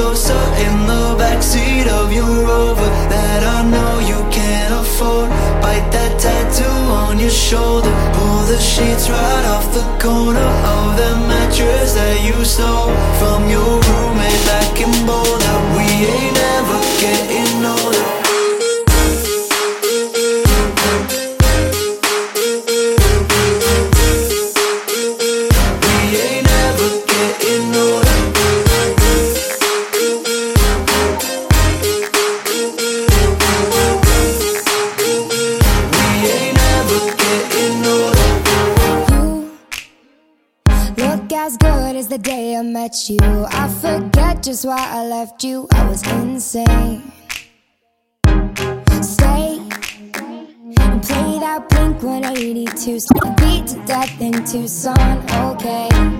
closer in the backseat of your Rover that I know you can't afford. Bite that tattoo on your shoulder. Pull the sheets right off the corner of the mattress that you stole from your roommate back in Boulder. We ain't ever getting older. Look as good as the day I met you. I forget just why I left you. I was insane. Stay and play that Blink 182. Beat to death in Tucson. Okay.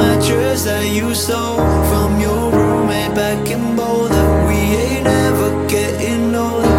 mattress that you stole from your roommate back in Boulder. We ain't ever getting older.